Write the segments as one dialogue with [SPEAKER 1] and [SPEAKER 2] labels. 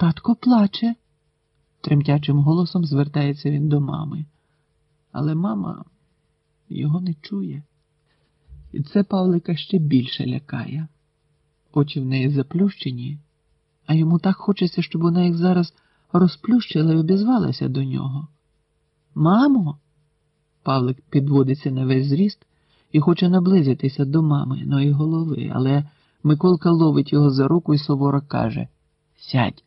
[SPEAKER 1] Татко плаче, тремтячим голосом звертається він до мами. Але мама його не чує. І це Павлика ще більше лякає. Очі в неї заплющені, а йому так хочеться, щоб вона їх зараз розплющила і обізвалася до нього. Мамо. Павлик підводиться на весь зріст і хоче наблизитися до маминої голови, але Миколка ловить його за руку і суворо каже Сядь.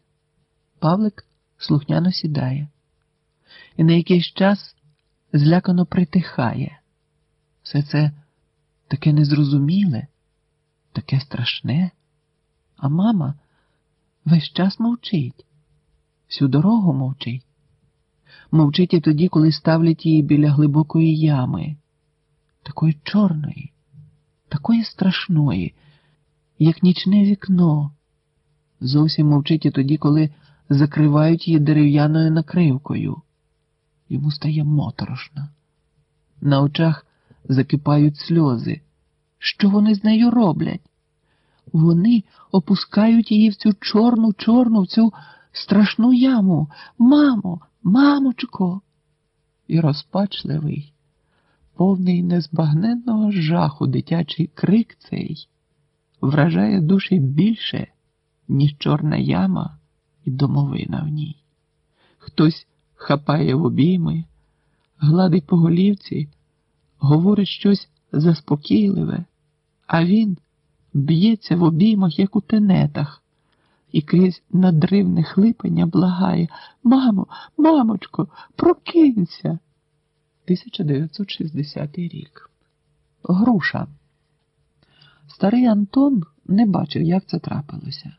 [SPEAKER 1] Павлик слухняно сідає і на якийсь час злякано притихає. Все це таке незрозуміле, таке страшне, а мама весь час мовчить, всю дорогу мовчить. Мовчить і тоді, коли ставлять її біля глибокої ями, такої чорної, такої страшної, як нічне вікно. Зовсім мовчить і тоді, коли закривають її дерев'яною накривкою. Йому стає моторошно. На очах закипають сльози. Що вони з нею роблять? Вони опускають її в цю чорну, чорну, в цю страшну яму. Мамо, мамочко. І розпачливий, повний незбагненного жаху дитячий крик цей вражає душі більше, ніж чорна яма і домовина в ній. Хтось хапає в обійми, гладить по голівці, говорить щось заспокійливе, а він б'ється в обіймах, як у тенетах, і крізь надривне хлипання благає Мамо, мамочко, прокинься. 1960 рік. Груша. Старий Антон не бачив, як це трапилося.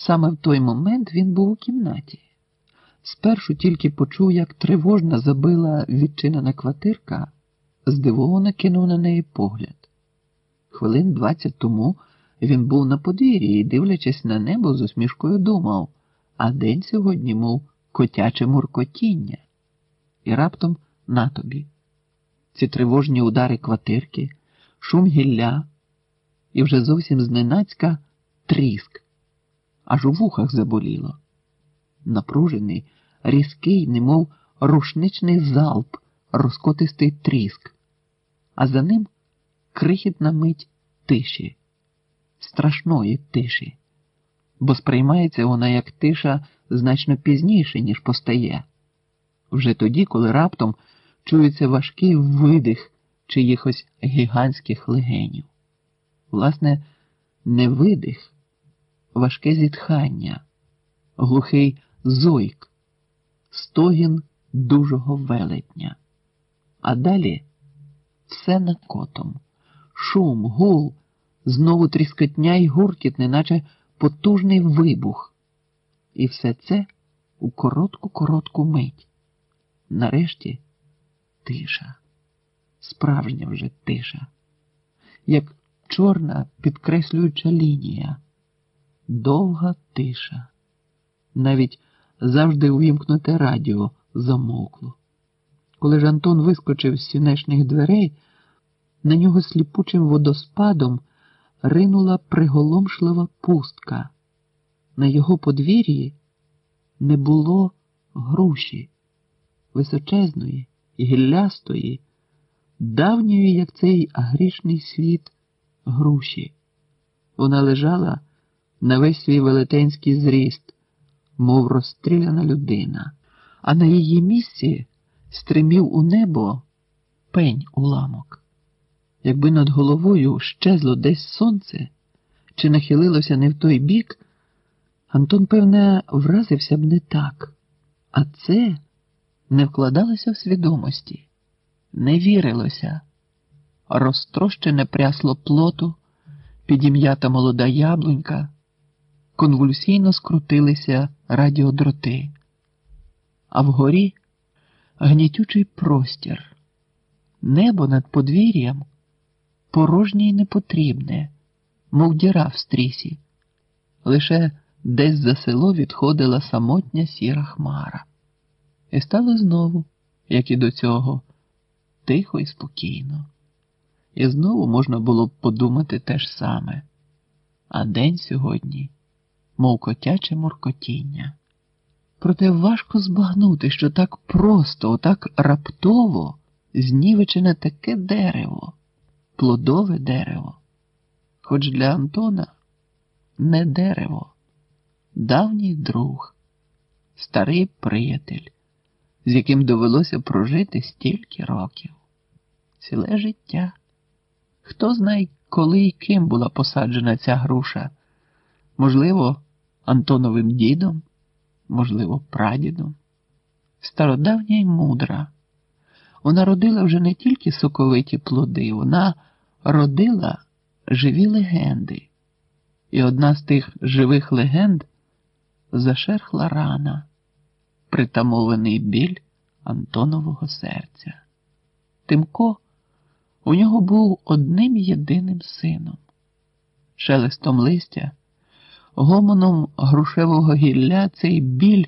[SPEAKER 1] Саме в той момент він був у кімнаті. Спершу тільки почув, як тривожно забила відчинена квартирка, здивовано кинув на неї погляд. Хвилин двадцять тому він був на подвір'ї і, дивлячись на небо, з усмішкою думав, а день сьогодні, мов котяче муркотіння. І раптом на тобі. Ці тривожні удари квартирки, шум гілля, і вже зовсім зненацька тріск, аж у вухах заболіло. Напружений, різкий, немов рушничний залп, розкотистий тріск, а за ним крихітна мить тиші, страшної тиші, бо сприймається вона як тиша значно пізніше, ніж постає, вже тоді, коли раптом чується важкий видих чиїхось гігантських легенів. Власне, не видих, важке зітхання, глухий зойк, стогін дужого велетня. А далі все над котом, шум, гул, знову тріскотня й гуркіт, неначе потужний вибух. І все це у коротку коротку мить. Нарешті тиша, справжня вже тиша, як чорна підкреслююча лінія, довга тиша. Навіть завжди увімкнуте радіо замовкло. Коли ж Антон вискочив з сінешних дверей, на нього сліпучим водоспадом ринула приголомшлива пустка. На його подвір'ї не було груші, височезної, гіллястої, давньої, як цей грішний світ, груші. Вона лежала на весь свій велетенський зріст, мов розстріляна людина, а на її місці стримів у небо пень уламок. Якби над головою щезло десь сонце чи нахилилося не в той бік, Антон, певне, вразився б не так, а це не вкладалося в свідомості, не вірилося. Розтрощене прясло плоту, підім'ята молода яблунька, конвульсійно скрутилися радіодроти, а вгорі гнітючий простір, небо над подвір'ям порожнє й непотрібне, мов діра в стрісі, лише десь за село відходила самотня сіра хмара. І стало знову, як і до цього, тихо і спокійно. І знову можна було б подумати те ж саме. А день сьогодні мов котяче муркотіння. Проте важко збагнути, що так просто, так раптово знівечене таке дерево, плодове дерево, хоч для Антона не дерево, давній друг, старий приятель, з яким довелося прожити стільки років, ціле життя. Хто знає, коли і ким була посаджена ця груша? Можливо, Антоновим дідом, можливо, прадідом. Стародавня й мудра. Вона родила вже не тільки соковиті плоди, вона родила живі легенди. І одна з тих живих легенд зашерхла рана, притамований біль Антонового серця. Тимко у нього був одним єдиним сином. Шелестом листя, гомоном грушевого гілля цей біль